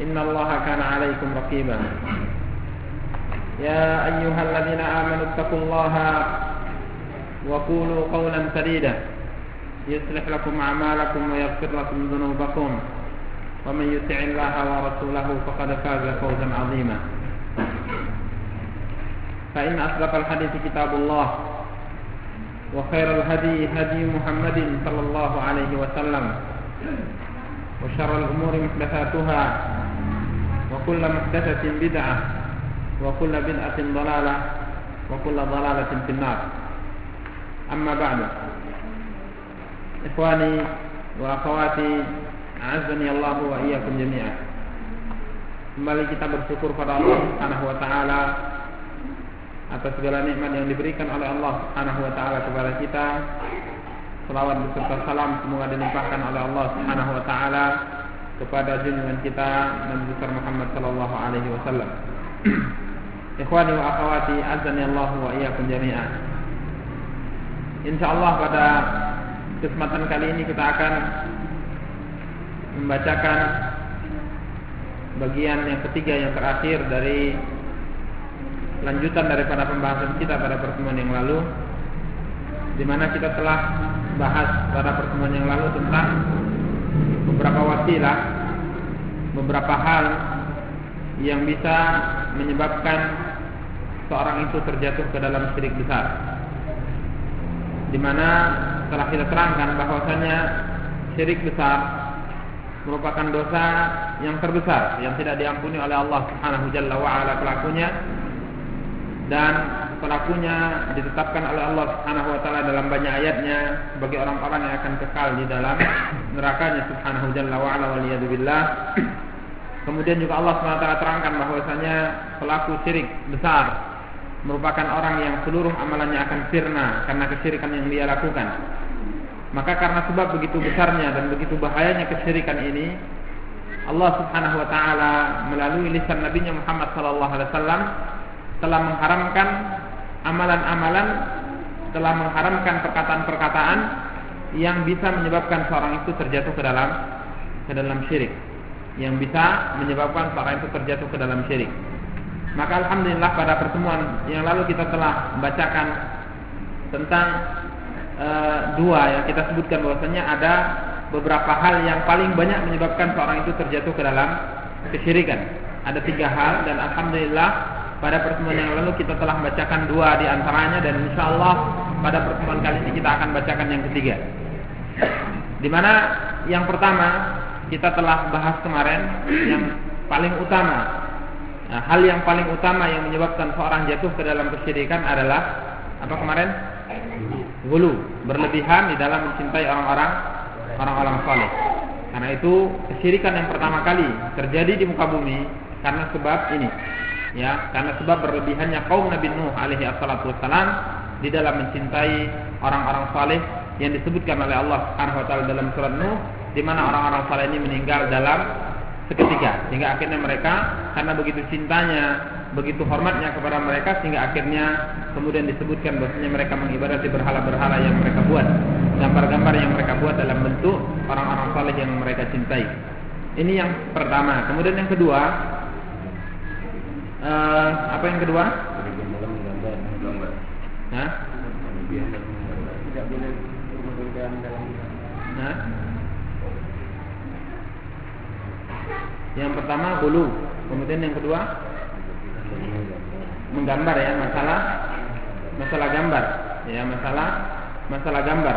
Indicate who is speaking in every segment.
Speaker 1: إن الله كان عليكم رقيبا. يا أيها الذين آمنوا اتقوا الله وقولوا قولا سديدا. يصلح لكم أعمالكم ويغفر لكم ذنوبكم. ومن يطع الله ورسوله فقد فاز فوزا عظيما. فإن أصدق الحديث كتاب الله وخير الهدي هدي محمد صلى الله عليه وسلم. وشر الأمور محدثاتها. وكل محدثة بدعة وكل بدعة ضلالة وكل ضلالة في النار أما بعد إخواني وأخواتي أعزني الله وإياكم جميعا Kembali kita bersyukur pada Allah Subhanahu wa taala atas segala nikmat yang diberikan oleh Allah Subhanahu wa taala kepada kita. Selawat beserta salam semoga dilimpahkan oleh Allah Subhanahu wa taala kepada junjungan kita Nabi besar Muhammad sallallahu alaihi wasallam. Ikhwani wa akhwati azani Allah wa iyyakum jami'an. Insyaallah pada kesempatan kali ini kita akan membacakan bagian yang ketiga yang terakhir dari lanjutan daripada pembahasan kita pada pertemuan yang lalu di mana kita telah bahas pada pertemuan yang lalu tentang beberapa wasilah beberapa hal yang bisa menyebabkan seorang itu terjatuh ke dalam syirik besar. Di mana telah kita terangkan bahwasanya syirik besar merupakan dosa yang terbesar yang tidak diampuni oleh Allah Subhanahu wa ala pelakunya. Dan pelakunya ditetapkan oleh Allah Subhanahu wa taala dalam banyak ayatnya bagi orang-orang yang akan kekal di dalam nerakanya Subhanahu Jalla wa ala waliyadzubillah. Kemudian juga Allah Subhanahu wa taala terangkan bahwasanya pelaku syirik besar merupakan orang yang seluruh amalannya akan sirna karena kesyirikan yang dia lakukan. Maka karena sebab begitu besarnya dan begitu bahayanya kesyirikan ini, Allah Subhanahu wa taala melalui lisan nabinya Muhammad sallallahu alaihi wasallam telah mengharamkan amalan-amalan, telah mengharamkan perkataan-perkataan yang bisa menyebabkan seorang itu terjatuh ke dalam ke dalam syirik. Yang bisa menyebabkan seorang itu terjatuh ke dalam syirik. Maka alhamdulillah pada pertemuan yang lalu kita telah membacakan tentang e, dua yang kita sebutkan bahwasanya ada beberapa hal yang paling banyak menyebabkan seorang itu terjatuh ke dalam kesyirikan. Ada tiga hal dan alhamdulillah pada pertemuan yang lalu kita telah membacakan dua di antaranya dan insya Allah pada pertemuan kali ini kita akan bacakan yang ketiga. Di mana yang pertama kita telah bahas kemarin yang paling utama Nah, hal yang paling utama yang menyebabkan seorang jatuh ke dalam kesyirikan adalah apa kemarin? Gulu, berlebihan di dalam mencintai orang-orang orang-orang saleh. Karena itu kesyirikan yang pertama kali terjadi di muka bumi karena sebab ini. Ya, karena sebab berlebihannya kaum Nabi Nuh alaihi wassalatu wassalam di dalam mencintai orang-orang saleh yang disebutkan oleh Allah Subhanahu wa taala dalam surat Nuh di mana orang-orang saleh ini meninggal dalam seketika sehingga akhirnya mereka karena begitu cintanya begitu hormatnya kepada mereka sehingga akhirnya kemudian disebutkan bahwasanya mereka mengibadati berhala-berhala yang mereka buat gambar-gambar yang mereka buat dalam bentuk orang-orang saleh yang mereka cintai. Ini yang pertama. Kemudian yang kedua uh, apa yang kedua? Hah?
Speaker 2: Tidak boleh menggunakan dalam
Speaker 1: Hah? Yang pertama hulu, kemudian yang kedua? Menggambar ya masalah masalah gambar. Ya masalah masalah gambar.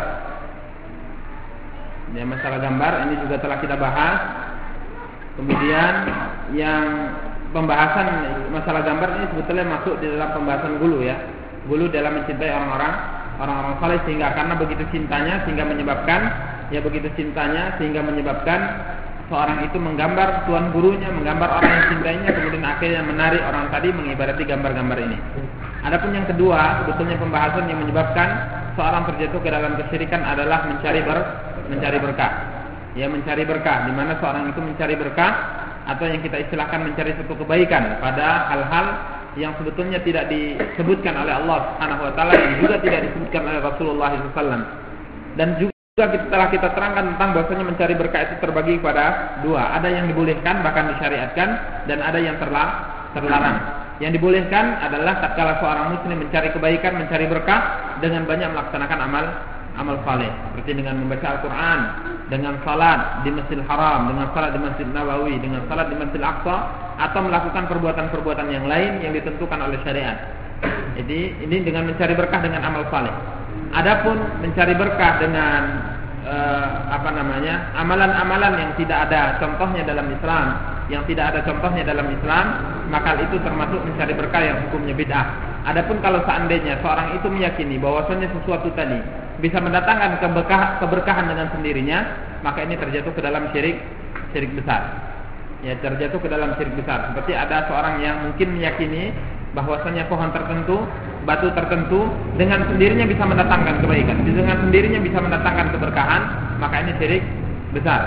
Speaker 1: Ya masalah gambar ini juga telah kita bahas. Kemudian yang pembahasan masalah gambar ini sebetulnya masuk di dalam pembahasan gulu ya gulu dalam mencintai orang-orang orang-orang saleh sehingga karena begitu cintanya sehingga menyebabkan ya begitu cintanya sehingga menyebabkan seorang itu menggambar tuan gurunya, menggambar orang yang cintainya, kemudian akhirnya menarik orang tadi mengibadati gambar-gambar ini. Adapun yang kedua, sebetulnya pembahasan yang menyebabkan seorang terjatuh ke dalam kesyirikan adalah mencari ber, mencari berkah. Ya mencari berkah, di mana seorang itu mencari berkah atau yang kita istilahkan mencari satu kebaikan pada hal-hal yang sebetulnya tidak disebutkan oleh Allah Subhanahu wa taala dan juga tidak disebutkan oleh Rasulullah SAW. Dan juga kita telah kita terangkan tentang bahwasanya mencari berkah itu terbagi pada dua. Ada yang dibolehkan bahkan disyariatkan dan ada yang terlarang. Yang dibolehkan adalah tatkala seorang muslim mencari kebaikan, mencari berkah dengan banyak melaksanakan amal amal saleh seperti dengan membaca Al-Qur'an, dengan salat di Masjidil Haram, dengan salat di Masjid Nabawi, dengan salat di Masjidil Aqsa atau melakukan perbuatan-perbuatan yang lain yang ditentukan oleh syariat. Jadi ini dengan mencari berkah dengan amal saleh. Adapun mencari berkah dengan uh, apa namanya amalan-amalan yang tidak ada contohnya dalam Islam, yang tidak ada contohnya dalam Islam, maka itu termasuk mencari berkah yang hukumnya bid'ah. Adapun kalau seandainya seorang itu meyakini bahwasanya sesuatu tadi bisa mendatangkan keberkah, keberkahan dengan sendirinya, maka ini terjatuh ke dalam syirik syirik besar. Ya, terjatuh ke dalam syirik besar. Seperti ada seorang yang mungkin meyakini bahwasanya pohon tertentu batu tertentu dengan sendirinya bisa mendatangkan kebaikan, dengan sendirinya bisa mendatangkan keberkahan, maka ini syirik besar.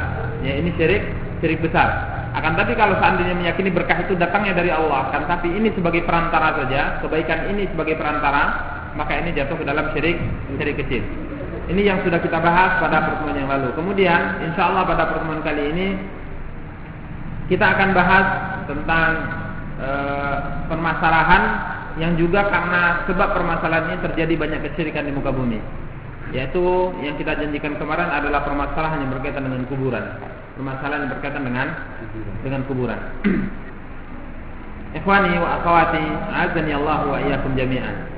Speaker 1: Ya, ini syirik syirik besar. Akan tapi kalau seandainya meyakini berkah itu datangnya dari Allah, akan tapi ini sebagai perantara saja, kebaikan ini sebagai perantara, maka ini jatuh ke dalam syirik syirik kecil. Ini yang sudah kita bahas pada pertemuan yang lalu. Kemudian, insya Allah pada pertemuan kali ini kita akan bahas tentang e, permasalahan yang juga karena sebab permasalahan ini terjadi banyak kesyirikan di muka bumi. Yaitu yang kita janjikan kemarin adalah permasalahan yang berkaitan dengan kuburan. Permasalahan yang berkaitan dengan dengan kuburan. Ikhwani wa akhwati, azani Allah wa iyyakum jami'an.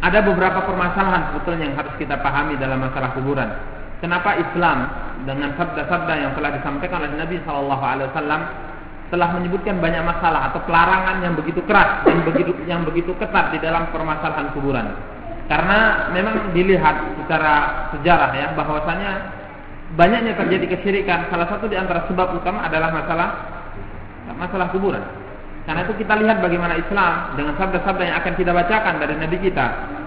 Speaker 1: Ada beberapa permasalahan sebetulnya yang harus kita pahami dalam masalah kuburan. Kenapa Islam dengan sabda-sabda yang telah disampaikan oleh Nabi Shallallahu Alaihi Wasallam telah menyebutkan banyak masalah atau pelarangan yang begitu keras dan begitu yang begitu ketat di dalam permasalahan kuburan. Karena memang dilihat secara sejarah ya bahwasanya banyaknya terjadi kesyirikan salah satu di antara sebab utama adalah masalah masalah kuburan. Karena itu kita lihat bagaimana Islam dengan sabda-sabda yang akan kita bacakan dari Nabi kita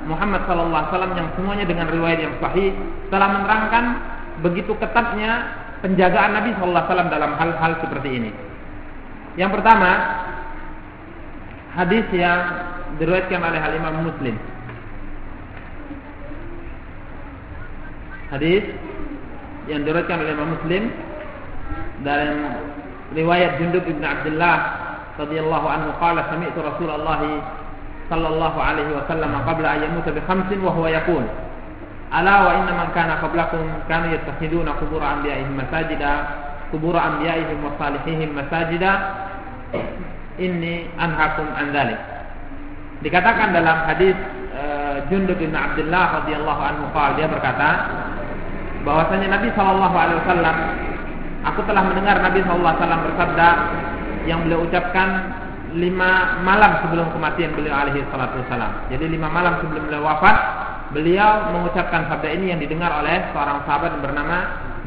Speaker 1: Muhammad sallallahu alaihi wasallam yang semuanya dengan riwayat yang sahih telah menerangkan begitu ketatnya penjagaan Nabi sallallahu alaihi wasallam dalam hal-hal seperti ini. Yang pertama, hadis yang diriwayatkan oleh Al Imam Muslim. Hadis yang diriwayatkan oleh Imam Muslim dalam riwayat Jundub bin Abdullah radhiyallahu anhu qala sami'tu Rasulullah sallallahu alaihi wasallam qabla an yamuta bi khamsin wa huwa yaqul ala wa inna man kana qablakum kanu yattakhiduna qubur anbiya'ihim masajida kubur anbiya'ihim wa salihihim masajida inni anhakum an dzalik. Dikatakan dalam hadis uh, Jundub bin Abdullah radhiyallahu anhu qala dia berkata bahwasanya Nabi sallallahu alaihi wasallam aku telah mendengar Nabi sallallahu alaihi wasallam bersabda yang beliau ucapkan lima malam sebelum kematian beliau alaihi salatu wasallam. Jadi lima malam sebelum beliau wafat, beliau mengucapkan sabda ini yang didengar oleh seorang sahabat bernama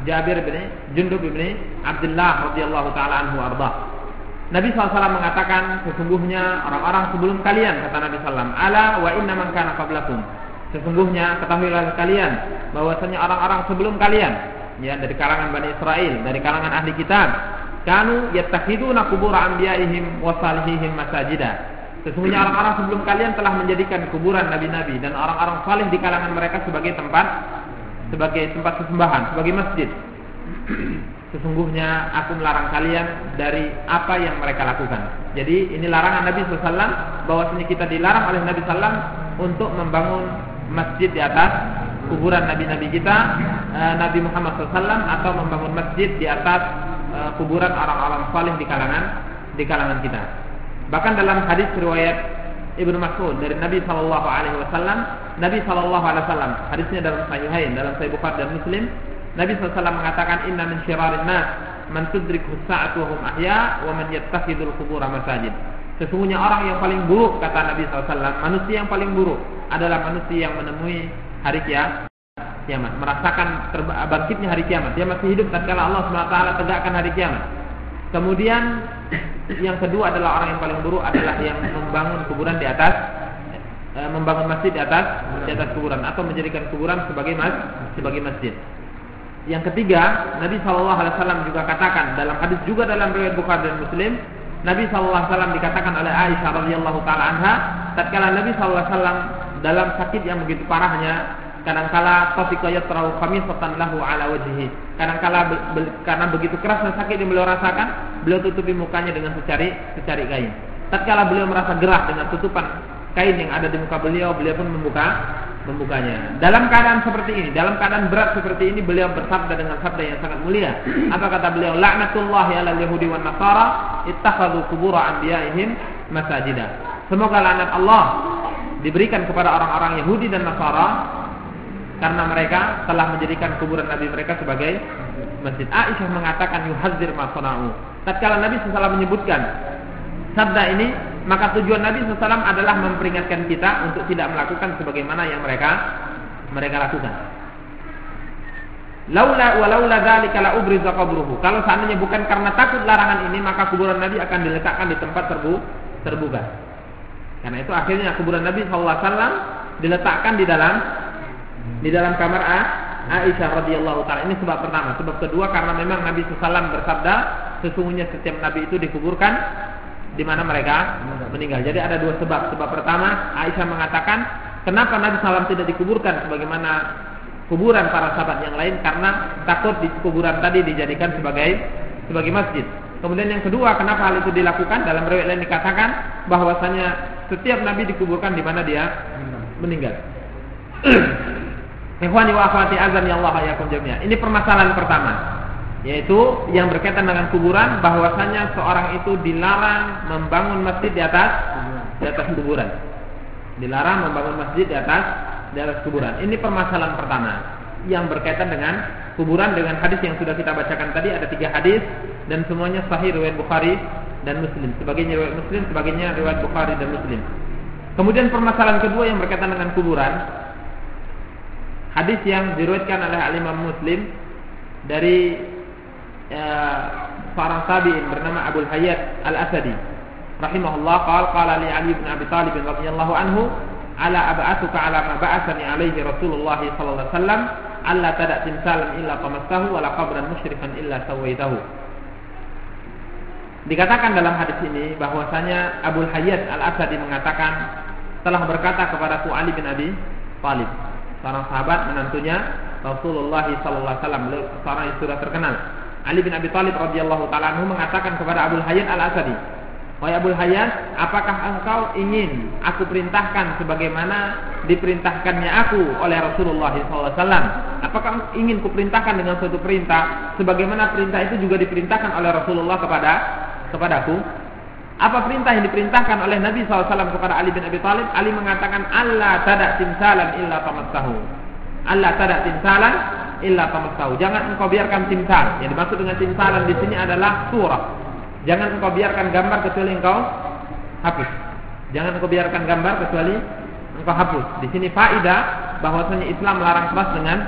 Speaker 1: Jabir bin Jundub bin Abdullah radhiyallahu taala anhu arda. Nabi SAW mengatakan sesungguhnya orang-orang sebelum kalian kata Nabi SAW ala wa inna man kana qablakum sesungguhnya ketahuilah kalian bahwasanya orang-orang sebelum kalian ya dari kalangan Bani Israel dari kalangan ahli kitab kanu yattakhiduna qubur anbiya'ihim wa salihihim masajida Sesungguhnya orang-orang sebelum kalian telah menjadikan kuburan nabi-nabi dan orang-orang saleh di kalangan mereka sebagai tempat sebagai tempat sesembahan, sebagai masjid. Sesungguhnya aku melarang kalian dari apa yang mereka lakukan. Jadi ini larangan Nabi SAW bahwasanya kita dilarang oleh Nabi SAW untuk membangun masjid di atas kuburan nabi-nabi kita, eh, Nabi Muhammad SAW atau membangun masjid di atas uh, kuburan orang-orang saleh di kalangan di kalangan kita. Bahkan dalam hadis riwayat Ibnu Mas'ud dari Nabi Shallallahu Alaihi Wasallam, Nabi Shallallahu Alaihi Wasallam hadisnya dalam Sahihain dalam Sahih Bukhari dan Muslim, Nabi SAW mengatakan Inna min syirarin nas man tudrikhu sa'atu wa hum ahya wa man yattakhidul qubura masajid. Sesungguhnya orang yang paling buruk kata Nabi SAW, manusia yang paling buruk adalah manusia yang menemui hari kiamat, merasakan bangkitnya hari kiamat. Dia masih hidup tatkala Allah SWT tegakkan hari kiamat. Kemudian yang kedua adalah orang yang paling buruk adalah yang membangun kuburan di atas e, membangun masjid di atas di atas kuburan atau menjadikan kuburan sebagai mas sebagai masjid. Yang ketiga, Nabi Shallallahu Alaihi Wasallam juga katakan dalam hadis juga dalam riwayat Bukhari dan Muslim, Nabi Shallallahu Alaihi Wasallam dikatakan oleh Aisyah radhiyallahu taala anha, tatkala Nabi Shallallahu Alaihi Wasallam dalam sakit yang begitu parahnya, kadangkala tafiqa yatrahu khamisatan lahu ala wajhihi. Kadangkala be, karena begitu kerasnya sakit yang beliau rasakan, beliau tutupi mukanya dengan secari secari kain. Tatkala beliau merasa gerah dengan tutupan kain yang ada di muka beliau, beliau pun membuka membukanya. Dalam keadaan seperti ini, dalam keadaan berat seperti ini, beliau bersabda dengan sabda yang sangat mulia. Apa kata beliau? Laknatullahi ala yahudi wan nasara ittakhadhu qubura anbiya'ihim masajida. Semoga laknat Allah diberikan kepada orang-orang Yahudi dan Nasara karena mereka telah menjadikan kuburan nabi mereka sebagai masjid. Aisyah mengatakan yuhadzir ma sana'u. Tatkala Nabi SAW menyebutkan sabda ini maka tujuan Nabi SAW adalah memperingatkan kita untuk tidak melakukan sebagaimana yang mereka mereka lakukan. Laula wa laula dzalika la ubriza qabruhu. Kalau seandainya bukan karena takut larangan ini, maka kuburan Nabi akan diletakkan di tempat terbu terbuka. Karena itu akhirnya kuburan Nabi SAW diletakkan di dalam di dalam kamar A, Aisyah radhiyallahu taala. Ini sebab pertama. Sebab kedua karena memang Nabi SAW bersabda, sesungguhnya setiap nabi itu dikuburkan di mana mereka meninggal. Jadi ada dua sebab. Sebab pertama, Aisyah mengatakan, kenapa Nabi SAW tidak dikuburkan sebagaimana kuburan para sahabat yang lain karena takut di kuburan tadi dijadikan sebagai sebagai masjid. Kemudian yang kedua, kenapa hal itu dilakukan? Dalam riwayat lain dikatakan bahwasanya setiap nabi dikuburkan di mana dia meninggal. Ikhwani wa akhwati azan ya Allah ya jami'an. Ini permasalahan pertama yaitu yang berkaitan dengan kuburan bahwasanya seorang itu dilarang membangun masjid di atas di atas kuburan. Dilarang membangun masjid di atas di atas kuburan. Ini permasalahan pertama yang berkaitan dengan kuburan dengan hadis yang sudah kita bacakan tadi ada tiga hadis dan semuanya sahih riwayat Bukhari dan Muslim. Sebagainya riwayat Muslim, sebagainya riwayat Bukhari dan Muslim. Kemudian permasalahan kedua yang berkaitan dengan kuburan hadis yang diriwayatkan oleh Imam Muslim dari ya, seorang tabi'in bernama Abu Hayyat Al-Asadi. Rahimahullah qala qala li Ali bin Abi Thalib radhiyallahu anhu ala ab'atuka ala ma ba'athani alaihi Rasulullah sallallahu alaihi wasallam alla tada timsalan illa tamassahu wala qabran musyrifan illa sawaitahu. Dikatakan dalam hadis ini bahwasanya Abu Hayyat Al-Asadi mengatakan telah berkata kepada Ali bin Abi Thalib, seorang sahabat menantunya Rasulullah sallallahu alaihi wasallam, seorang yang sudah terkenal. Ali bin Abi Thalib radhiyallahu taala mengatakan kepada Abu Hayyan Al-Asadi, "Wahai Abu Hayyan, apakah engkau ingin aku perintahkan sebagaimana diperintahkannya aku oleh Rasulullah SAW? Apakah ingin kuperintahkan dengan suatu perintah sebagaimana perintah itu juga diperintahkan oleh Rasulullah kepada kepadaku?" Apa perintah yang diperintahkan oleh Nabi SAW kepada Ali bin Abi Thalib? Ali mengatakan, Allah tidak timsalan illa tamassahu. Allah tidak timsalan illa tamassahu. Jangan engkau biarkan timsal. Yang dimaksud dengan timsalan di sini adalah surah. Jangan engkau biarkan gambar kecuali engkau hapus. Jangan engkau biarkan gambar kecuali engkau hapus. Di sini faedah bahwasanya Islam melarang keras dengan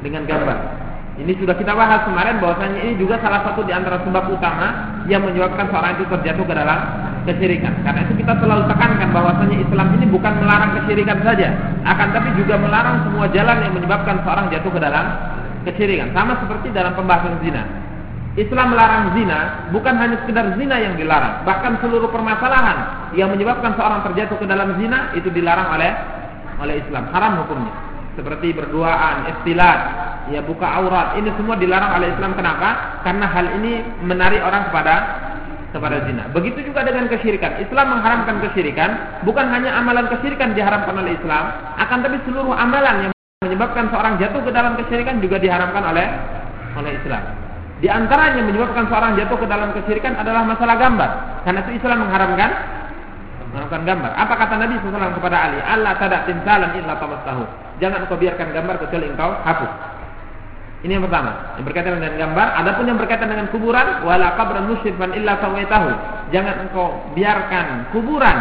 Speaker 1: dengan gambar. Ini sudah kita bahas kemarin bahwasanya ini juga salah satu di antara sebab utama yang menyebabkan seorang itu terjatuh ke dalam kesyirikan. Karena itu kita selalu tekankan bahwasanya Islam ini bukan melarang kesyirikan saja, akan tapi juga melarang semua jalan yang menyebabkan seorang jatuh ke dalam kesyirikan. Sama seperti dalam pembahasan zina. Islam melarang zina bukan hanya sekedar zina yang dilarang, bahkan seluruh permasalahan yang menyebabkan seorang terjatuh ke dalam zina itu dilarang oleh oleh Islam, haram hukumnya. Seperti berduaan, istilah, ya buka aurat, ini semua dilarang oleh Islam. Kenapa? Karena hal ini menarik orang kepada kepada zina. Begitu juga dengan kesyirikan. Islam mengharamkan kesyirikan, bukan hanya amalan kesyirikan diharamkan oleh Islam, akan tapi seluruh amalan yang menyebabkan seorang jatuh ke dalam kesyirikan juga diharamkan oleh oleh Islam. Di antaranya menyebabkan seorang jatuh ke dalam kesyirikan adalah masalah gambar. Karena itu Islam mengharamkan mengharamkan gambar. Apa kata Nabi SAW kepada Ali? Allah tadak timsalan illa tahu. Jangan engkau biarkan gambar kecuali engkau hapus. Ini yang pertama, yang berkaitan dengan gambar. Adapun yang berkaitan dengan kuburan, wala qabran musyrifan illa tahu. Jangan engkau biarkan kuburan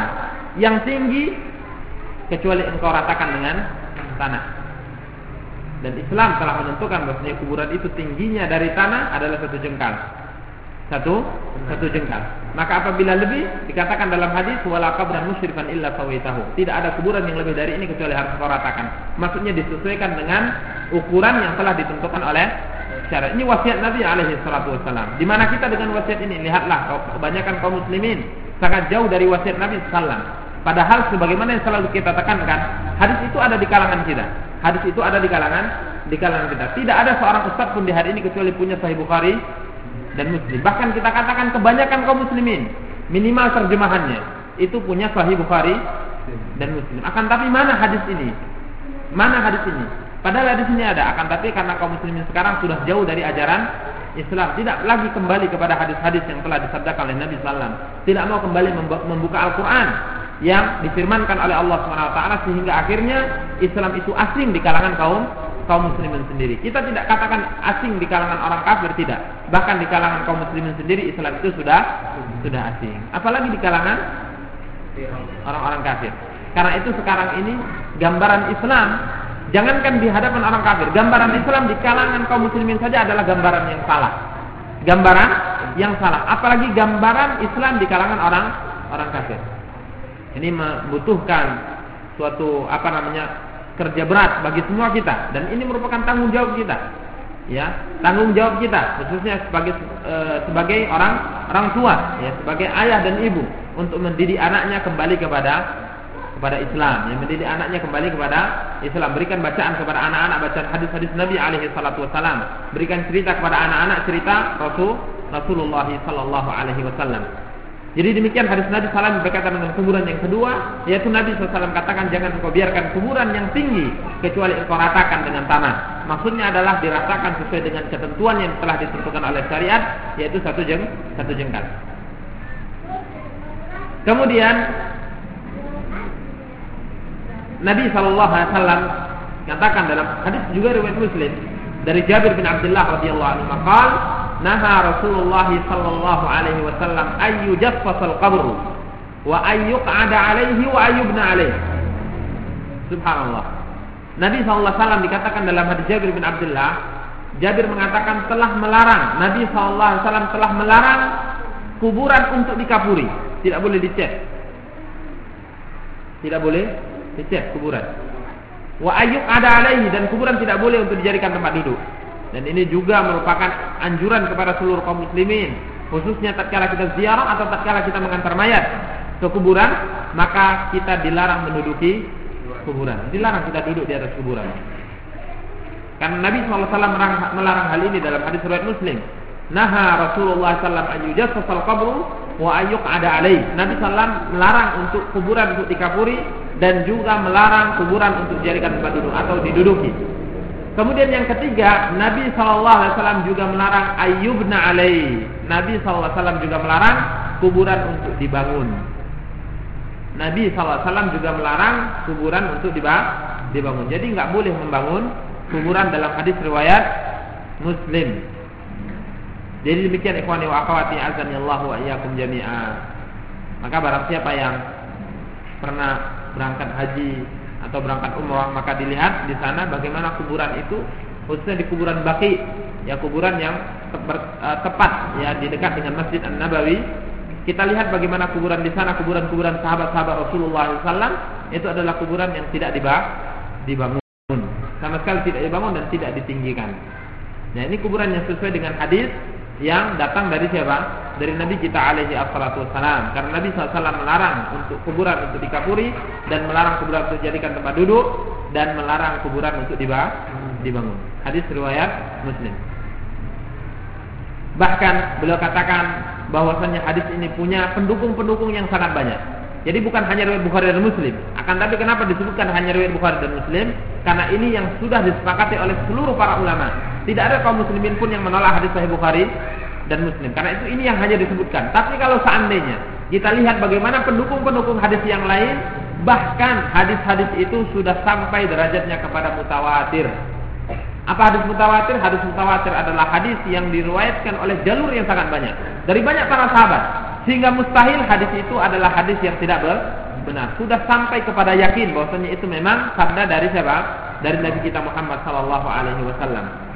Speaker 1: yang tinggi kecuali engkau ratakan dengan tanah. Dan Islam telah menentukan bahwasanya kuburan itu tingginya dari tanah adalah satu jengkal. Satu satu jengkal. Maka apabila lebih dikatakan dalam hadis wala qabran musyrifan illa sawaitahu. Tidak ada kuburan yang lebih dari ini kecuali harus kau ratakan. Maksudnya disesuaikan dengan ukuran yang telah ditentukan oleh syariat. Ini wasiat Nabi alaihi salatu wasallam. Di mana kita dengan wasiat ini lihatlah kebanyakan kaum muslimin sangat jauh dari wasiat Nabi sallallahu Padahal sebagaimana yang selalu kita tekankan, hadis itu ada di kalangan kita. Hadis itu ada di kalangan di kalangan kita. Tidak ada seorang ustaz pun di hari ini kecuali punya Sahih Bukhari dan Muslim. Bahkan kita katakan kebanyakan kaum muslimin minimal terjemahannya itu punya Sahih Bukhari dan Muslim. Akan tapi mana hadis ini? Mana hadis ini? Padahal hadis ini ada. Akan tapi karena kaum muslimin sekarang sudah jauh dari ajaran Islam, tidak lagi kembali kepada hadis-hadis yang telah disabdakan oleh Nabi Sallam. Tidak mau kembali membuka Al-Quran yang difirmankan oleh Allah SWT sehingga akhirnya Islam itu asing di kalangan kaum kaum muslimin sendiri. Kita tidak katakan asing di kalangan orang kafir tidak. Bahkan di kalangan kaum muslimin sendiri Islam itu sudah sudah asing. Apalagi di kalangan orang-orang kafir. Karena itu sekarang ini gambaran Islam jangankan di hadapan orang kafir, gambaran Islam di kalangan kaum muslimin saja adalah gambaran yang salah. Gambaran yang salah, apalagi gambaran Islam di kalangan orang orang kafir. Ini membutuhkan suatu apa namanya kerja berat bagi semua kita dan ini merupakan tanggung jawab kita. Ya, tanggung jawab kita khususnya sebagai e, sebagai orang orang tua, ya, sebagai ayah dan ibu untuk mendidik anaknya kembali kepada kepada Islam, yang mendidik anaknya kembali kepada Islam, berikan bacaan kepada anak-anak bacaan hadis-hadis Nabi alaihi salatu wasallam, berikan cerita kepada anak-anak cerita Rasul Rasulullah sallallahu alaihi wasallam. Jadi demikian hadis Nabi SAW berkaitan dengan kuburan yang kedua, yaitu Nabi SAW katakan jangan engkau biarkan kuburan yang tinggi kecuali engkau ratakan dengan tanah. Maksudnya adalah diratakan sesuai dengan ketentuan yang telah ditentukan oleh syariat, yaitu satu jeng satu jengkal. Kemudian Nabi SAW katakan dalam hadis juga riwayat Muslim dari Jabir bin Abdullah radhiyallahu anhu naha Rasulullah sallallahu alaihi wasallam ay yujaffasal qabr wa ay yuq'ada alaihi wa ayyubna alaihi. Subhanallah. Nabi sallallahu alaihi wasallam dikatakan dalam hadis Jabir bin Abdullah, Jabir mengatakan telah melarang, Nabi sallallahu alaihi wasallam telah melarang kuburan untuk dikapuri, tidak boleh dicat. Tidak boleh dicat kuburan. Wa ayyuk ada alaihi dan kuburan tidak boleh untuk dijadikan tempat duduk. Dan ini juga merupakan anjuran kepada seluruh kaum muslimin, khususnya tatkala kita ziarah atau tatkala kita mengantar mayat ke kuburan, maka kita dilarang menduduki kuburan. Dilarang kita duduk di atas kuburan. Karena Nabi SAW melarang hal ini dalam hadis riwayat Muslim. Naha Rasulullah SAW ayyujassasal qabru wa ayyuk ada alaih. Nabi SAW melarang untuk kuburan untuk dikapuri dan juga melarang kuburan untuk dijadikan tempat duduk atau diduduki. Kemudian yang ketiga, Nabi SAW juga melarang ayyubna alaih. Nabi SAW juga melarang kuburan untuk dibangun. Nabi SAW juga melarang kuburan untuk dibangun. Jadi nggak boleh membangun kuburan dalam hadis riwayat Muslim. Jadi demikian ikhwani wa akhwati azani Allah wa iyyakum jami'a. Maka barang siapa yang pernah berangkat haji atau berangkat umrah maka dilihat di sana bagaimana kuburan itu khususnya di kuburan Baki ya kuburan yang e, tepat ya di dekat dengan Masjid An Nabawi kita lihat bagaimana kuburan di sana kuburan-kuburan sahabat-sahabat Rasulullah SAW itu adalah kuburan yang tidak dibangun. Sama sekali tidak dibangun dan tidak ditinggikan. Nah ini kuburan yang sesuai dengan hadis yang datang dari siapa? Dari Nabi kita alaihi assalatu wassalam. Karena Nabi SAW melarang untuk kuburan untuk dikapuri dan melarang kuburan untuk dijadikan tempat duduk dan melarang kuburan untuk dibangun. Hadis riwayat Muslim. Bahkan beliau katakan bahwasanya hadis ini punya pendukung-pendukung yang sangat banyak. Jadi bukan hanya riwayat Bukhari dan Muslim. Akan tapi kenapa disebutkan hanya riwayat Bukhari dan Muslim? Karena ini yang sudah disepakati oleh seluruh para ulama Tidak ada kaum muslimin pun yang menolak hadis Sahih Bukhari dan Muslim. Karena itu ini yang hanya disebutkan. Tapi kalau seandainya kita lihat bagaimana pendukung-pendukung hadis yang lain, bahkan hadis-hadis itu sudah sampai derajatnya kepada mutawatir. Apa hadis mutawatir? Hadis mutawatir adalah hadis yang diriwayatkan oleh jalur yang sangat banyak dari banyak para sahabat sehingga mustahil hadis itu adalah hadis yang tidak benar. Sudah sampai kepada yakin bahwasanya itu memang sabda dari siapa? Dari Nabi kita Muhammad sallallahu alaihi wasallam.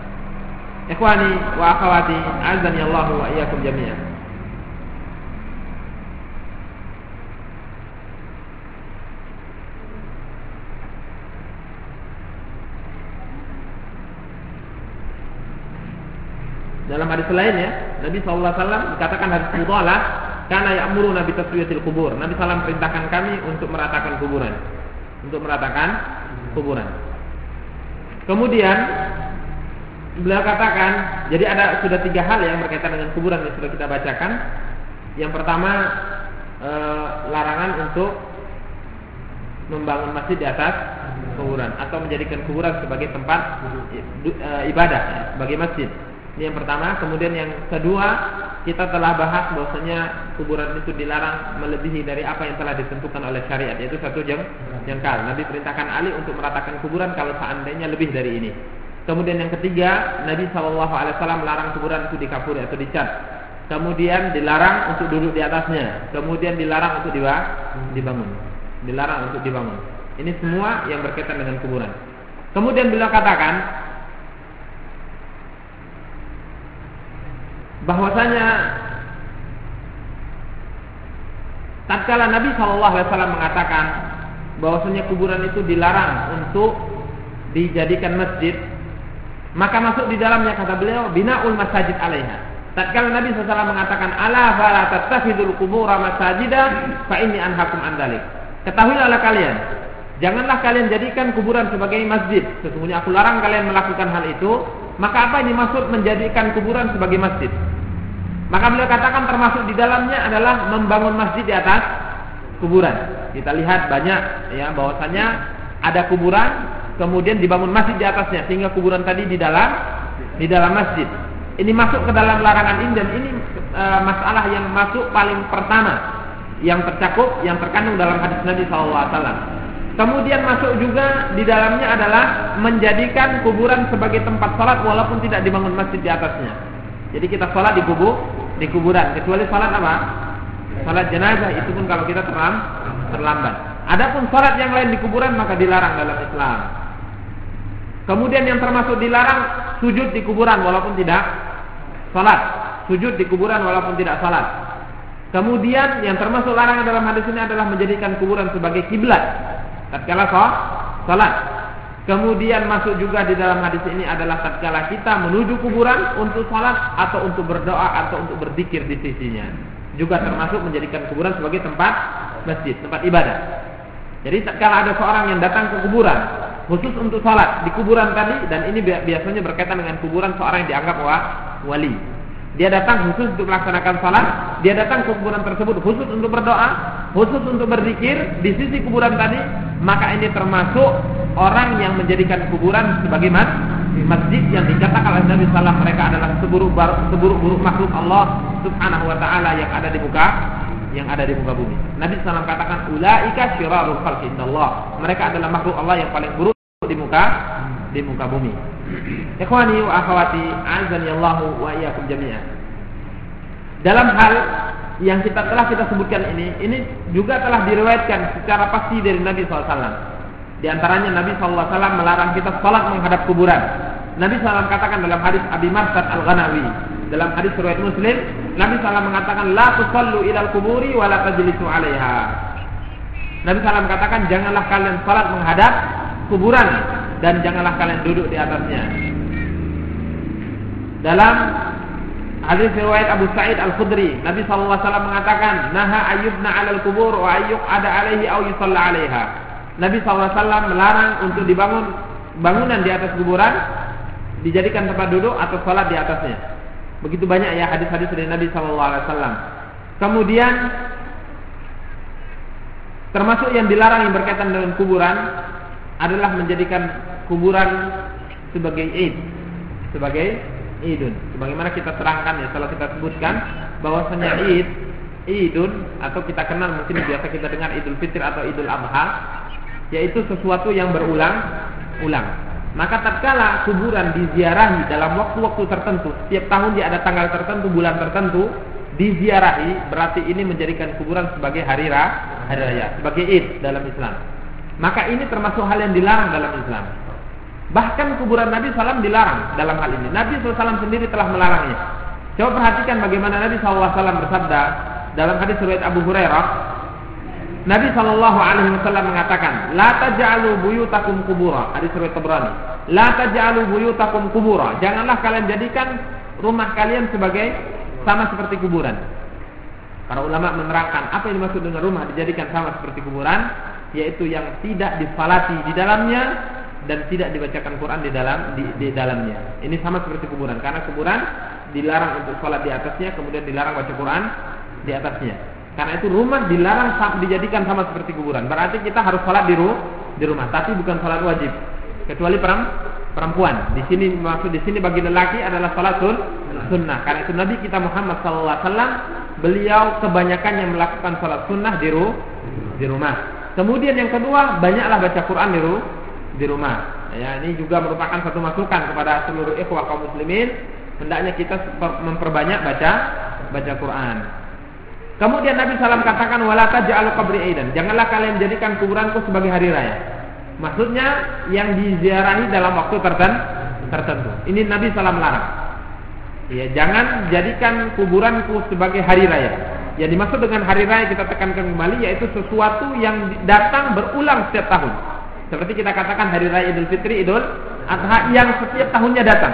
Speaker 1: Ikhwani wa akhwati, azani Allah wa iyyakum jami'an. Dalam hadis lain ya, Nabi SAW dikatakan hadis mudalah karena ya'muru Nabi taswiyatil kubur. Nabi SAW perintahkan kami untuk meratakan kuburan. Untuk meratakan kuburan. Kemudian beliau katakan, jadi ada sudah tiga hal yang berkaitan dengan kuburan yang sudah kita bacakan. Yang pertama e, larangan untuk membangun masjid di atas kuburan atau menjadikan kuburan sebagai tempat e, ibadah, sebagai masjid. Ini yang pertama. Kemudian yang kedua, kita telah bahas bahwasanya kuburan itu dilarang melebihi dari apa yang telah ditentukan oleh syariat, yaitu satu jam jengkal. Nabi perintahkan Ali untuk meratakan kuburan kalau seandainya lebih dari ini. Kemudian yang ketiga, Nabi Shallallahu Alaihi Wasallam melarang kuburan itu dikapuri atau dicat. Kemudian dilarang untuk duduk di atasnya. Kemudian dilarang untuk dibangun. Dilarang untuk dibangun. Ini semua yang berkaitan dengan kuburan. Kemudian beliau katakan, bahwasanya tatkala Nabi Wasallam mengatakan bahwasanya kuburan itu dilarang untuk dijadikan masjid, maka masuk di dalamnya kata beliau binaul masajid alaiha. Tatkala Nabi SAW mengatakan ala fala tattakhidul qubura masajida fa inni anhakum andalik. Ketahuilah kalian, janganlah kalian jadikan kuburan sebagai masjid. Sesungguhnya aku larang kalian melakukan hal itu. Maka apa ini maksud menjadikan kuburan sebagai masjid? Maka beliau katakan termasuk di dalamnya adalah membangun masjid di atas kuburan. Kita lihat banyak ya bahwasanya ada kuburan kemudian dibangun masjid di atasnya sehingga kuburan tadi di dalam di dalam masjid. Ini masuk ke dalam larangan ini dan ini e, masalah yang masuk paling pertama yang tercakup yang terkandung dalam hadis Nabi SAW. Kemudian masuk juga di dalamnya adalah menjadikan kuburan sebagai tempat salat walaupun tidak dibangun masjid di atasnya. Jadi kita sholat di kubur, di kuburan. Kecuali sholat apa? Sholat jenazah itu pun kalau kita terlam, terlambat. Adapun sholat yang lain di kuburan maka dilarang dalam Islam. Kemudian yang termasuk dilarang sujud di kuburan walaupun tidak sholat. Sujud di kuburan walaupun tidak sholat. Kemudian yang termasuk larangan dalam hadis ini adalah menjadikan kuburan sebagai kiblat. Tatkala sholat. Kemudian masuk juga di dalam hadis ini adalah tatkala kita menuju kuburan untuk salat atau untuk berdoa atau untuk berzikir di sisinya. Juga termasuk menjadikan kuburan sebagai tempat masjid, tempat ibadah. Jadi tatkala ada seorang yang datang ke kuburan khusus untuk salat di kuburan tadi dan ini biasanya berkaitan dengan kuburan seorang yang dianggap wali. Dia datang khusus untuk melaksanakan salat, dia datang ke kuburan tersebut khusus untuk berdoa, khusus untuk berzikir di sisi kuburan tadi, maka ini termasuk orang yang menjadikan kuburan sebagai mas, masjid yang dikatakan oleh Nabi Sallam mereka adalah seburuk-buruk seburuk makhluk Allah Subhanahu wa taala yang ada di muka yang ada di muka bumi. Nabi Sallam katakan ulaika syirarul khalqi indallah. Mereka adalah makhluk Allah yang paling buruk di muka di muka bumi. Ikhwani wa akhwati, azani Allah wa iyyakum jami'an. Dalam hal yang kita telah kita sebutkan ini, ini juga telah diriwayatkan secara pasti dari Nabi SAW. Di antaranya Nabi SAW melarang kita sholat menghadap kuburan. Nabi SAW katakan dalam hadis Abi Marsad Al-Ghanawi. Dalam hadis riwayat Muslim, Nabi SAW mengatakan, La tusallu ilal kuburi wa la tajlisu alaiha. Nabi SAW katakan, janganlah kalian sholat menghadap kuburan dan janganlah kalian duduk di atasnya. Dalam hadis riwayat Abu Sa'id Al-Khudri, Nabi SAW mengatakan, Naha ayyubna alal kubur wa ayyuk ada alaihi au yusalla alaiha. Nabi SAW melarang untuk dibangun bangunan di atas kuburan dijadikan tempat duduk atau sholat di atasnya. Begitu banyak ya hadis-hadis dari Nabi SAW. Kemudian termasuk yang dilarang yang berkaitan dengan kuburan adalah menjadikan kuburan sebagai id, sebagai idun. Sebagaimana kita terangkan ya, setelah kita sebutkan bahwasanya id, idun atau kita kenal mungkin biasa kita dengar idul fitri atau idul adha, yaitu sesuatu yang berulang-ulang. Maka tatkala kuburan diziarahi dalam waktu-waktu tertentu, setiap tahun dia ada tanggal tertentu, bulan tertentu, diziarahi berarti ini menjadikan kuburan sebagai hari raya, sebagai id dalam Islam. Maka ini termasuk hal yang dilarang dalam Islam. Bahkan kuburan Nabi SAW dilarang dalam hal ini. Nabi SAW sendiri telah melarangnya. Coba perhatikan bagaimana Nabi SAW bersabda dalam hadis riwayat Abu Hurairah. Nabi Shallallahu Alaihi Wasallam mengatakan, La taj'alu buyutakum kubura. Hadis riwayat Tabrani. La taj'alu buyutakum kubura. Janganlah kalian jadikan rumah kalian sebagai sama seperti kuburan. Para ulama menerangkan apa yang dimaksud dengan rumah dijadikan sama seperti kuburan, yaitu yang tidak disalati di dalamnya dan tidak dibacakan Quran di dalam di, di dalamnya. Ini sama seperti kuburan karena kuburan dilarang untuk sholat di atasnya, kemudian dilarang baca Quran di atasnya. Karena itu rumah dilarang dijadikan sama seperti kuburan. Berarti kita harus sholat di, ru, di rumah, tapi bukan sholat wajib. Kecuali perempuan. Di sini maksud di sini bagi lelaki adalah sholat sun, sunnah. Karena itu Nabi kita Muhammad SAW beliau kebanyakan yang melakukan sholat sunnah di, ru, di rumah. Kemudian yang kedua banyaklah baca Quran di, ru, di rumah. Ya, ini juga merupakan satu masukan kepada seluruh ikhwah kaum muslimin hendaknya kita memperbanyak baca baca Quran. Kemudian Nabi SAW katakan wala taj'alu qabri aidan. Janganlah kalian jadikan kuburanku sebagai hari raya. Maksudnya yang diziarahi dalam waktu tertentu. Ini Nabi SAW larang. Ya, jangan jadikan kuburanku sebagai hari raya. Yang dimaksud dengan hari raya kita tekankan kembali yaitu sesuatu yang datang berulang setiap tahun. Seperti kita katakan hari raya Idul Fitri, Idul Adha yang setiap tahunnya datang.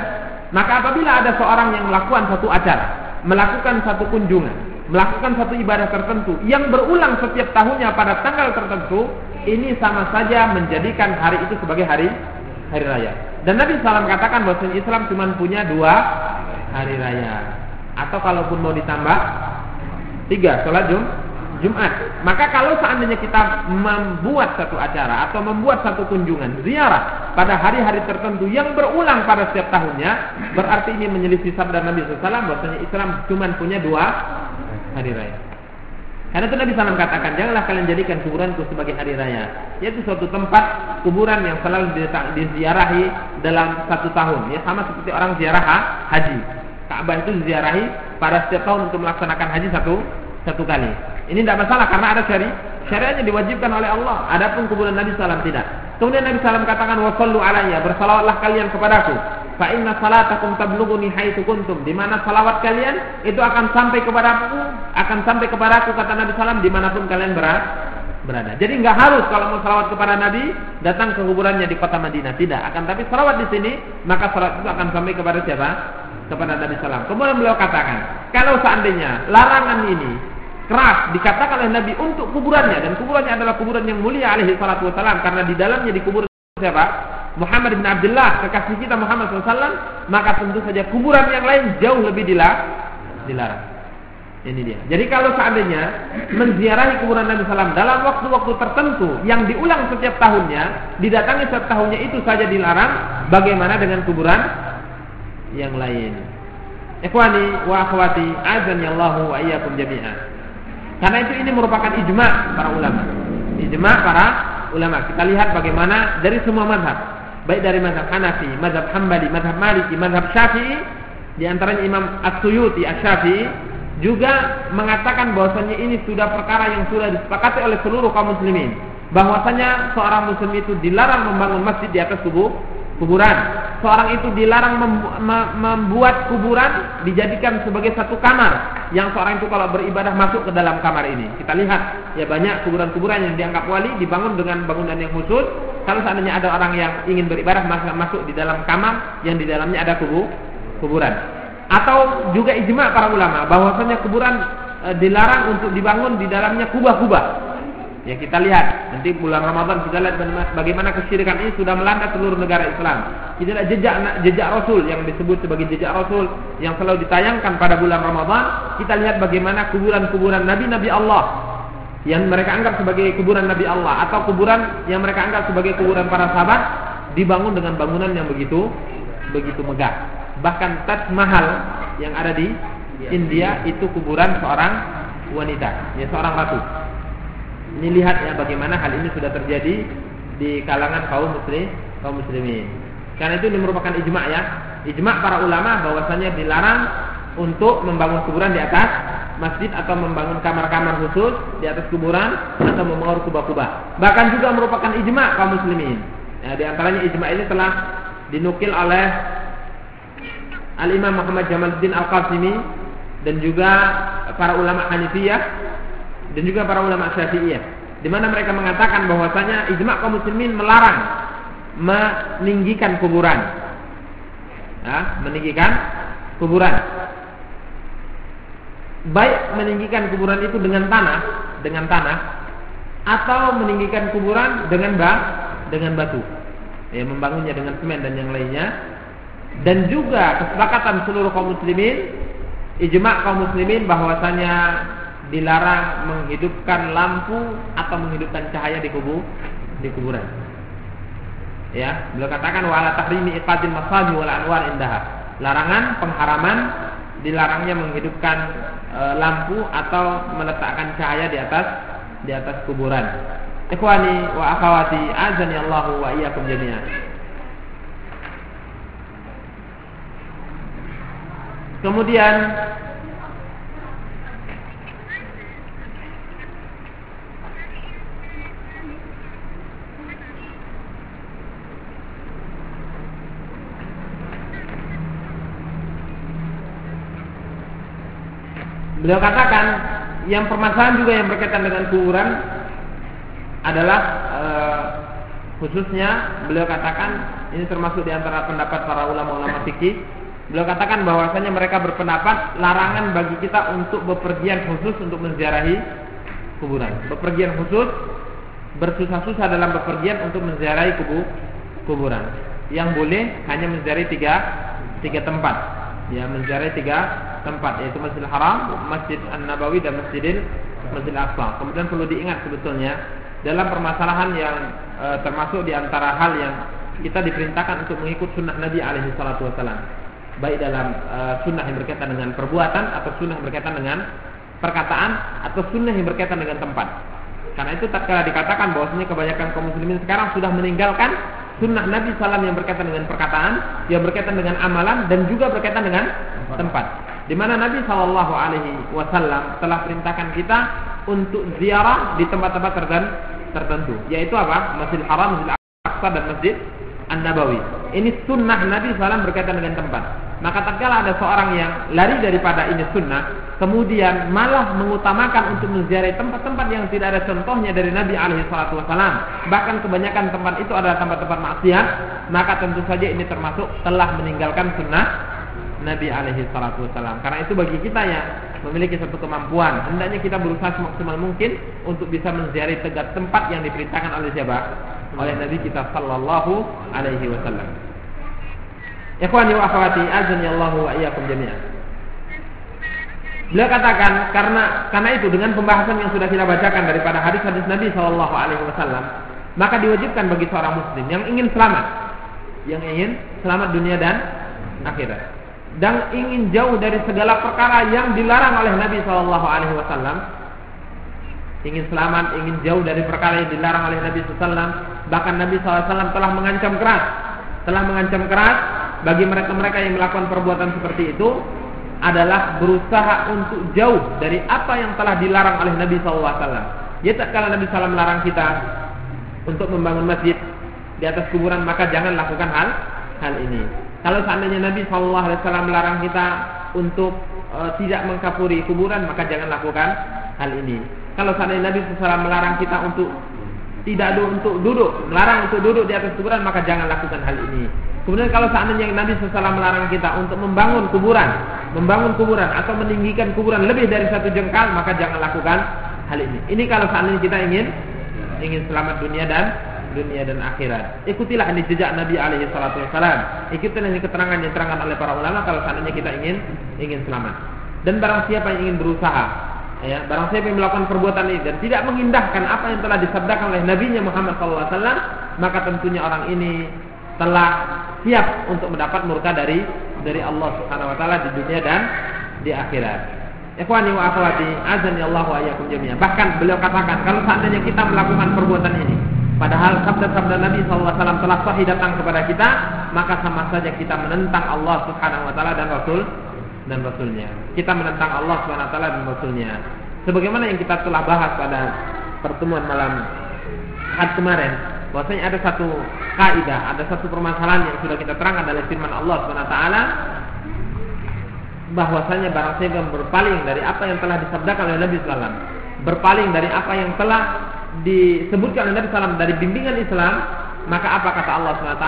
Speaker 1: Maka apabila ada seorang yang melakukan satu acara, melakukan satu kunjungan, melakukan satu ibadah tertentu yang berulang setiap tahunnya pada tanggal tertentu, ini sama saja menjadikan hari itu sebagai hari hari raya. Dan Nabi SAW katakan bahwa Islam cuma punya dua hari raya. Atau kalaupun mau ditambah tiga, sholat Jum, Jumat. Maka kalau seandainya kita membuat satu acara atau membuat satu kunjungan ziarah pada hari-hari tertentu yang berulang pada setiap tahunnya, berarti ini menyelisih sabda Nabi SAW bahwasanya Islam cuma punya dua hari raya. Karena itu Nabi SAW katakan, janganlah kalian jadikan kuburanku sebagai hari raya. Yaitu suatu tempat kuburan yang selalu diziarahi dalam satu tahun. Ya sama seperti orang ziarah haji. Ka'bah itu diziarahi pada setiap tahun untuk melaksanakan haji satu satu kali. Ini tidak masalah karena ada syari syariatnya diwajibkan oleh Allah. Adapun kuburan Nabi SAW tidak. Kemudian Nabi SAW katakan wasallu alaiya bersalawatlah kalian kepadaku. Fa inna salatakum tablughuni haitsu kuntum. Di mana salawat kalian itu akan sampai kepadaku, akan sampai kepadaku kata Nabi SAW di mana pun kalian berada. berada. Jadi nggak harus kalau mau salawat kepada Nabi datang ke kuburannya di kota Madinah. Tidak. Akan tapi salawat di sini maka salawat itu akan sampai kepada siapa? Kepada Nabi SAW. Kemudian beliau katakan kalau seandainya larangan ini keras dikatakan oleh Nabi untuk kuburannya dan kuburannya adalah kuburan yang mulia alaihi salatu karena di dalamnya dikubur siapa? Muhammad bin Abdullah kekasih kita Muhammad SAW maka tentu saja kuburan yang lain jauh lebih dilarang. Ini dia. Jadi kalau seandainya menziarahi kuburan Nabi SAW dalam waktu-waktu tertentu yang diulang setiap tahunnya, didatangi setiap tahunnya itu saja dilarang, bagaimana dengan kuburan yang lain? Ikhwani wa akhwati, azan Allahu wa iyyakum jami'an. Karena itu ini merupakan ijma para ulama. Ijma para ulama. Kita lihat bagaimana dari semua mazhab, baik dari mazhab Hanafi, mazhab Hambali, mazhab Maliki, mazhab Syafi'i, di antaranya Imam As-Suyuti Asy-Syafi'i juga mengatakan bahwasanya ini sudah perkara yang sudah disepakati oleh seluruh kaum muslimin. Bahwasanya seorang muslim itu dilarang membangun masjid di atas kubur kuburan. Seorang itu dilarang membuat kuburan dijadikan sebagai satu kamar yang seorang itu kalau beribadah masuk ke dalam kamar ini. Kita lihat ya banyak kuburan-kuburan yang dianggap wali dibangun dengan bangunan yang khusus. Kalau seandainya ada orang yang ingin beribadah masuk di dalam kamar yang di dalamnya ada kubur kuburan. Atau juga ijma para ulama bahwasanya kuburan e, dilarang untuk dibangun di dalamnya kubah-kubah Ya kita lihat nanti bulan Ramadan kita lihat bagaimana kesyirikan ini sudah melanda seluruh negara Islam. Kita lihat jejak jejak Rasul yang disebut sebagai jejak Rasul yang selalu ditayangkan pada bulan Ramadan. Kita lihat bagaimana kuburan-kuburan nabi-nabi Allah yang mereka anggap sebagai kuburan nabi Allah atau kuburan yang mereka anggap sebagai kuburan para sahabat dibangun dengan bangunan yang begitu begitu megah Bahkan Taj Mahal yang ada di India itu kuburan seorang wanita, ya seorang ratu. Ini lihat ya bagaimana hal ini sudah terjadi di kalangan kaum muslim, kaum muslimin. Karena itu ini merupakan ijma ya. Ijma para ulama bahwasanya dilarang untuk membangun kuburan di atas masjid atau membangun kamar-kamar khusus di atas kuburan atau membangun kubah-kubah. Bahkan juga merupakan ijma kaum muslimin. Ya, di antaranya ijma ini telah dinukil oleh Al-Imam Muhammad Jamaluddin Al-Qasimi dan juga para ulama Hanifiyah dan juga para ulama Syafi'iyah di mana mereka mengatakan bahwasanya ijma kaum muslimin melarang meninggikan kuburan. Ya, meninggikan kuburan. Baik meninggikan kuburan itu dengan tanah, dengan tanah atau meninggikan kuburan dengan ba dengan batu. Ya, membangunnya dengan semen dan yang lainnya. Dan juga kesepakatan seluruh kaum muslimin ijma kaum muslimin bahwasanya dilarang menghidupkan lampu atau menghidupkan cahaya di kubur di kuburan. Ya, beliau katakan wala tahrimi iqadil masabi wal anwar indaha. Larangan pengharaman dilarangnya menghidupkan e, lampu atau meletakkan cahaya di atas di atas kuburan. Ikhwani wa akhwati azani Allahu wa iyyakum jami'an. Kemudian Beliau katakan yang permasalahan juga yang berkaitan dengan kuburan adalah e, khususnya beliau katakan ini termasuk di antara pendapat para ulama-ulama fikih beliau katakan bahwasanya mereka berpendapat larangan bagi kita untuk bepergian khusus untuk menziarahi kuburan. Bepergian khusus bersusah-susah dalam bepergian untuk menziarahi kubu kuburan. Yang boleh hanya menziarahi tiga tiga tempat. Ya menziarahi tiga tempat yaitu Masjidil Haram, Masjid An-Nabawi dan Masjidil Masjid Aqsa. Kemudian perlu diingat sebetulnya dalam permasalahan yang e, termasuk di antara hal yang kita diperintahkan untuk mengikut sunnah Nabi alaihi salatu wasallam. Baik dalam e, sunnah yang berkaitan dengan perbuatan atau sunnah yang berkaitan dengan perkataan atau sunnah yang berkaitan dengan tempat. Karena itu tak kala dikatakan bahwasanya kebanyakan kaum muslimin sekarang sudah meninggalkan sunnah Nabi SAW yang berkaitan dengan perkataan, yang berkaitan dengan amalan dan juga berkaitan dengan tempat di mana Nabi Shallallahu Alaihi Wasallam telah perintahkan kita untuk ziarah di tempat-tempat tertentu, yaitu apa? Masjid Haram, Masjid Aqsa dan Masjid An Nabawi. Ini sunnah Nabi SAW berkaitan dengan tempat. Maka tatkala ada seorang yang lari daripada ini sunnah, kemudian malah mengutamakan untuk menziarahi tempat-tempat yang tidak ada contohnya dari Nabi alaihi wasallam, bahkan kebanyakan tempat itu adalah tempat-tempat maksiat, maka tentu saja ini termasuk telah meninggalkan sunnah Nabi alaihi salatu wasallam. Karena itu bagi kita yang memiliki satu kemampuan, hendaknya kita berusaha semaksimal mungkin untuk bisa menziarahi tegak tempat yang diperintahkan oleh siapa? Oleh Nabi kita sallallahu alaihi wasallam. Ikhwani wa akhwati, azani Allah wa iyyakum jami'an. Beliau katakan karena karena itu dengan pembahasan yang sudah kita bacakan daripada hadis-hadis Nabi Shallallahu Alaihi Wasallam, maka diwajibkan bagi seorang Muslim yang ingin selamat, yang ingin selamat dunia dan akhirat dan ingin jauh dari segala perkara yang dilarang oleh Nabi Shallallahu Alaihi Wasallam, ingin selamat, ingin jauh dari perkara yang dilarang oleh Nabi SAW. Bahkan Nabi SAW telah mengancam keras, telah mengancam keras bagi mereka-mereka yang melakukan perbuatan seperti itu adalah berusaha untuk jauh dari apa yang telah dilarang oleh Nabi SAW. Ya tak kala Nabi SAW melarang kita untuk membangun masjid di atas kuburan maka jangan lakukan hal hal ini. Kalau seandainya Nabi Shallallahu Alaihi Wasallam melarang kita untuk e, tidak mengkapuri kuburan, maka jangan lakukan hal ini. Kalau seandainya Nabi SAW melarang kita untuk tidak untuk duduk, melarang untuk duduk di atas kuburan, maka jangan lakukan hal ini. Kemudian kalau seandainya Nabi SAW melarang kita untuk membangun kuburan, membangun kuburan atau meninggikan kuburan lebih dari satu jengkal, maka jangan lakukan hal ini. Ini kalau seandainya kita ingin ingin selamat dunia dan dunia dan akhirat. Ikutilah ini jejak Nabi alaihi salatu wasalam. Ikutilah ini keterangan yang diterangkan oleh para ulama kalau seandainya kita ingin ingin selamat. Dan barang siapa yang ingin berusaha ya, barang siapa yang melakukan perbuatan ini dan tidak mengindahkan apa yang telah disabdakan oleh Nabi Muhammad SAW, maka tentunya orang ini telah siap untuk mendapat murka dari dari Allah Subhanahu wa taala di dunia dan di akhirat. Ikhwani wa akhwati, azani Allah wa. Bahkan beliau katakan kalau seandainya kita melakukan perbuatan ini, padahal sabda-sabda Nabi SAW telah sahih datang kepada kita, maka sama saja kita menentang Allah Subhanahu wa taala dan Rasul dan Rasulnya. Kita menentang Allah Subhanahu wa taala dan Rasulnya. Sebagaimana yang kita telah bahas pada pertemuan malam had kemarin, bahwasanya ada satu kaidah, ada satu permasalahan yang sudah kita terangkan dalam firman Allah Subhanahu wa taala bahwasanya barang siapa berpaling dari apa yang telah disabdakan oleh Nabi SAW berpaling dari apa yang telah disebutkan oleh Nabi SAW dari bimbingan Islam maka apa kata Allah SWT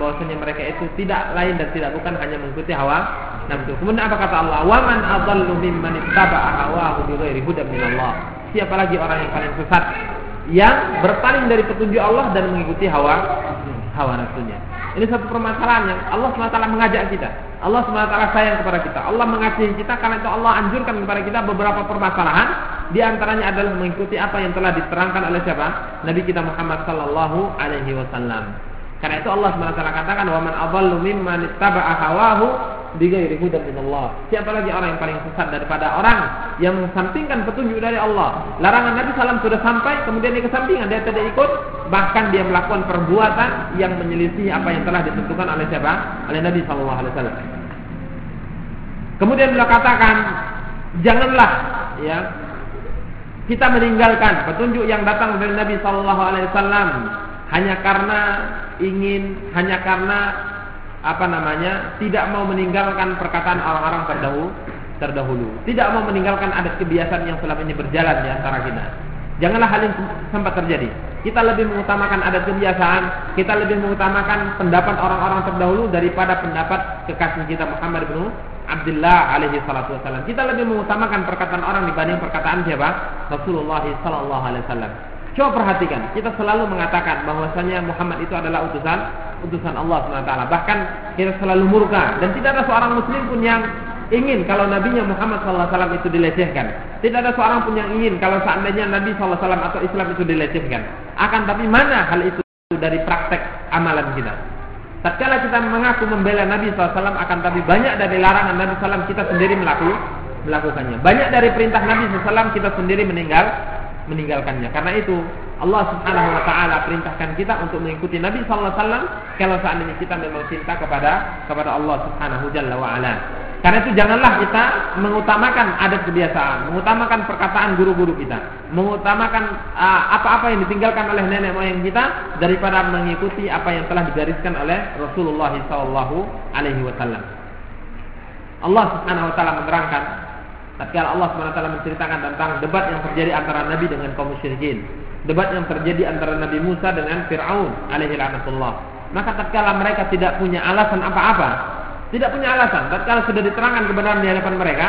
Speaker 1: bahwasanya mereka itu tidak lain dan tidak bukan hanya mengikuti hawa nafsu kemudian apa kata Allah waman adallu mimman ittaba'a hawahu bighairi hudan minallah siapa lagi orang yang paling sesat yang berpaling dari petunjuk Allah dan mengikuti hawa hawa nafsunya ini satu permasalahan yang Allah SWT mengajak kita. Allah SWT sayang kepada kita. Allah mengasihi kita karena itu Allah anjurkan kepada kita beberapa permasalahan. Di antaranya adalah mengikuti apa yang telah diterangkan oleh siapa? Nabi kita Muhammad Sallallahu Alaihi Wasallam. Karena itu Allah SWT katakan, "Waman adallu mimman ittaba'a hawahu bighairi hudan min Allah. Siapa lagi orang yang paling sesat daripada orang yang mengesampingkan petunjuk dari Allah. Larangan Nabi SAW sudah sampai, kemudian dia kesampingan, dia tidak ikut, bahkan dia melakukan perbuatan yang menyelisih apa yang telah ditentukan oleh siapa? Oleh Nabi SAW. Kemudian beliau katakan, janganlah ya kita meninggalkan petunjuk yang datang dari Nabi SAW hanya karena ingin, hanya karena apa namanya tidak mau meninggalkan perkataan orang-orang terdahulu terdahulu. Tidak mau meninggalkan adat kebiasaan yang selama ini berjalan di antara kita janganlah hal ini sempat terjadi. Kita lebih mengutamakan adat kebiasaan kita lebih mengutamakan pendapat orang-orang terdahulu daripada pendapat kekasih kita Muhammad bin Abdullah alaihi salatu wasallam kita lebih mengutamakan perkataan orang dibanding perkataan siapa? Rasulullah sallallahu alaihi wasallam. Coba perhatikan, kita selalu mengatakan bahwasanya Muhammad itu adalah utusan utusan Allah SWT. Bahkan kita selalu murka dan tidak ada seorang muslim pun yang ingin kalau nabinya Muhammad SAW itu dilecehkan. Tidak ada seorang pun yang ingin kalau seandainya Nabi SAW atau Islam itu dilecehkan. Akan tapi mana hal itu dari praktek amalan kita? Tatkala kita mengaku membela Nabi SAW akan tapi banyak dari larangan Nabi SAW kita sendiri melakukan melakukannya. Banyak dari perintah Nabi SAW kita sendiri meninggal meninggalkannya. Karena itu Allah Subhanahu wa taala perintahkan kita untuk mengikuti Nabi wasallam kalau seandainya kita memang cinta kepada kepada Allah Subhanahu jalla wa ala. Karena itu janganlah kita mengutamakan adat kebiasaan, mengutamakan perkataan guru-guru kita, mengutamakan uh, apa-apa uh, yang ditinggalkan oleh nenek moyang kita daripada mengikuti apa yang telah digariskan oleh Rasulullah sallallahu alaihi wasallam. Allah Subhanahu wa taala menerangkan Tatkala Allah SWT menceritakan tentang debat yang terjadi antara Nabi dengan kaum musyrikin. Debat yang terjadi antara Nabi Musa dengan Fir'aun alaihi. Maka tatkala mereka tidak punya alasan apa-apa, tidak punya alasan, tatkala sudah diterangkan kebenaran di hadapan mereka,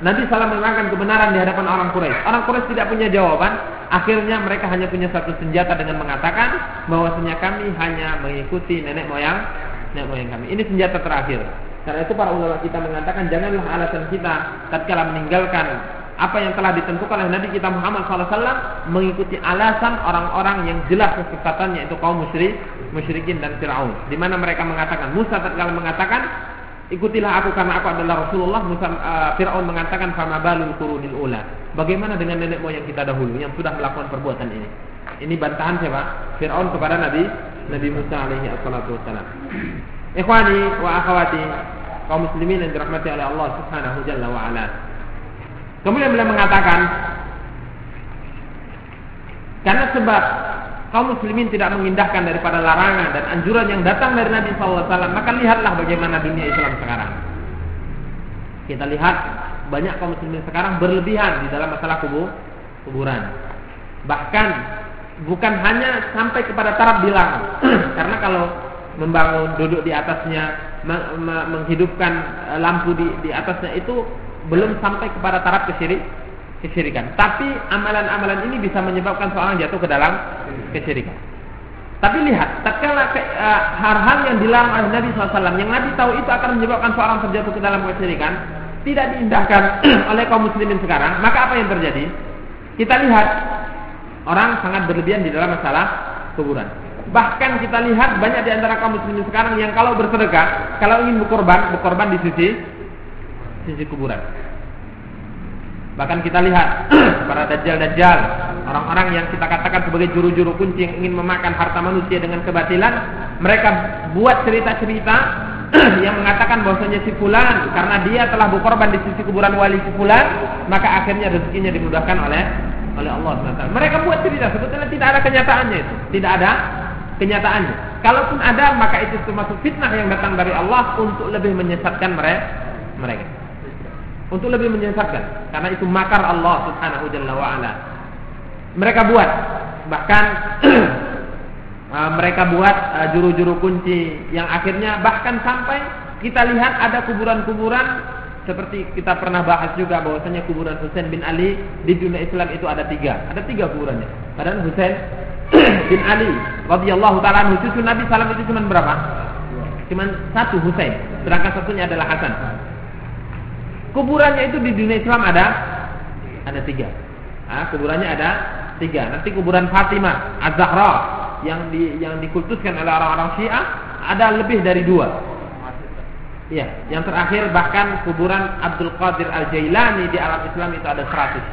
Speaker 1: Nabi salah menerangkan kebenaran di hadapan orang Quraisy. Orang Quraisy tidak punya jawaban. Akhirnya mereka hanya punya satu senjata dengan mengatakan bahwasanya kami hanya mengikuti nenek moyang nenek moyang kami. Ini senjata terakhir. Karena itu para ulama kita mengatakan janganlah alasan kita tatkala meninggalkan apa yang telah ditentukan oleh Nabi kita Muhammad SAW mengikuti alasan orang-orang yang jelas kesesatannya itu kaum musyrik, musyrikin dan Firaun. Di mana mereka mengatakan Musa tatkala mengatakan ikutilah aku karena aku adalah Rasulullah. Musa uh, Firaun mengatakan fama balul qurunil ula. Bagaimana dengan nenek moyang kita dahulu yang sudah melakukan perbuatan ini? Ini bantahan siapa? Firaun kepada Nabi Nabi Musa alaihi wasallam. Ikhwani wa akhwati kaum muslimin yang dirahmati oleh Allah Subhanahu jalla wa ala. Kemudian beliau mengatakan karena sebab kaum muslimin tidak mengindahkan daripada larangan dan anjuran yang datang dari Nabi SAW, maka lihatlah bagaimana dunia Islam sekarang. Kita lihat banyak kaum muslimin sekarang berlebihan di dalam masalah kubur, kuburan. Bahkan bukan hanya sampai kepada taraf bilang, karena kalau membangun duduk di atasnya menghidupkan eh, lampu di di atasnya itu belum sampai kepada taraf kesyirik kesyirikan. Tapi amalan-amalan ini bisa menyebabkan seorang jatuh ke dalam kesyirikan. Tapi lihat, tatkala uh, hal-hal yang dilarang oleh Nabi SAW, yang Nabi tahu itu akan menyebabkan seorang terjatuh ke dalam kesyirikan, tidak diindahkan oleh kaum muslimin sekarang, maka apa yang terjadi? Kita lihat orang sangat berlebihan di dalam masalah kuburan. Bahkan kita lihat banyak di antara kaum muslimin sekarang yang kalau bersedekah, kalau ingin berkorban, berkorban di sisi sisi kuburan. Bahkan kita lihat para dajjal-dajjal, orang-orang yang kita katakan sebagai juru-juru kunci yang ingin memakan harta manusia dengan kebatilan, mereka buat cerita-cerita yang mengatakan bahwasanya si fulan karena dia telah berkorban di sisi kuburan wali si fulan, maka akhirnya rezekinya dimudahkan oleh oleh Allah SWT. Mereka buat cerita sebetulnya tidak ada kenyataannya itu, tidak ada kenyataannya. Kalaupun ada, maka itu termasuk fitnah yang datang dari Allah untuk lebih menyesatkan mereka. Untuk lebih menyesatkan, karena itu makar Allah Subhanahu wa Ta'ala. Mereka buat, bahkan uh, mereka buat uh, juru-juru kunci yang akhirnya bahkan sampai kita lihat ada kuburan-kuburan seperti kita pernah bahas juga bahwasanya kuburan Husain bin Ali di dunia Islam itu ada tiga, ada tiga kuburannya. Padahal Husain bin Ali radhiyallahu taala cucu Nabi salam itu cuma berapa? Cuma satu Husain, sedangkan satunya adalah Hasan. Kuburannya itu di dunia Islam ada ada tiga. Nah, kuburannya ada tiga. Nanti kuburan Fatimah Az-Zahra yang di yang dikultuskan oleh orang-orang Syiah ada lebih dari dua. Iya, yang terakhir bahkan kuburan Abdul Qadir Al Jailani di alam Islam itu ada seratus,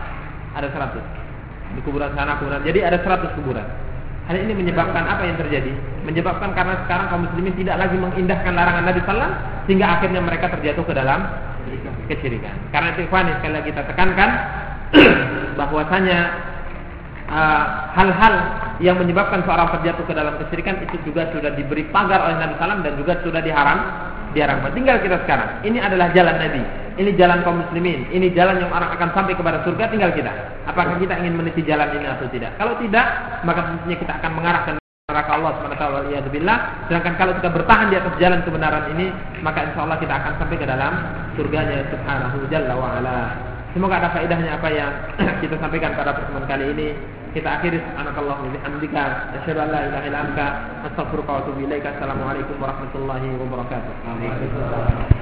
Speaker 1: Ada seratus Di kuburan sana kuburan. Jadi ada seratus kuburan. Hal ini menyebabkan apa yang terjadi? Menyebabkan karena sekarang kaum muslimin tidak lagi mengindahkan larangan Nabi Sallam sehingga akhirnya mereka terjatuh ke dalam kesyirikan. Karena itu ikhwan sekali lagi kita tekankan bahwasanya uh, hal-hal uh, yang menyebabkan seorang terjatuh ke dalam kesyirikan itu juga sudah diberi pagar oleh Nabi Sallam dan juga sudah diharam diharamkan. Tinggal kita sekarang. Ini adalah jalan Nabi. Ini jalan kaum muslimin. Ini jalan yang orang akan sampai kepada surga. Tinggal kita. Apakah kita ingin meniti jalan ini atau tidak? Kalau tidak, maka tentunya kita akan mengarahkan neraka Allah SWT. Sedangkan kalau kita bertahan di atas jalan kebenaran ini, maka insya Allah kita akan sampai ke dalam surganya subhanahu jalla wa ala. Semoga ada faedahnya apa yang kita sampaikan pada pertemuan kali ini. Kita akhiri subhanakallah wa bihamdika asyhadu an la ilaha illa anta astaghfiruka wa atubu ilaika. Assalamualaikum warahmatullahi wabarakatuh.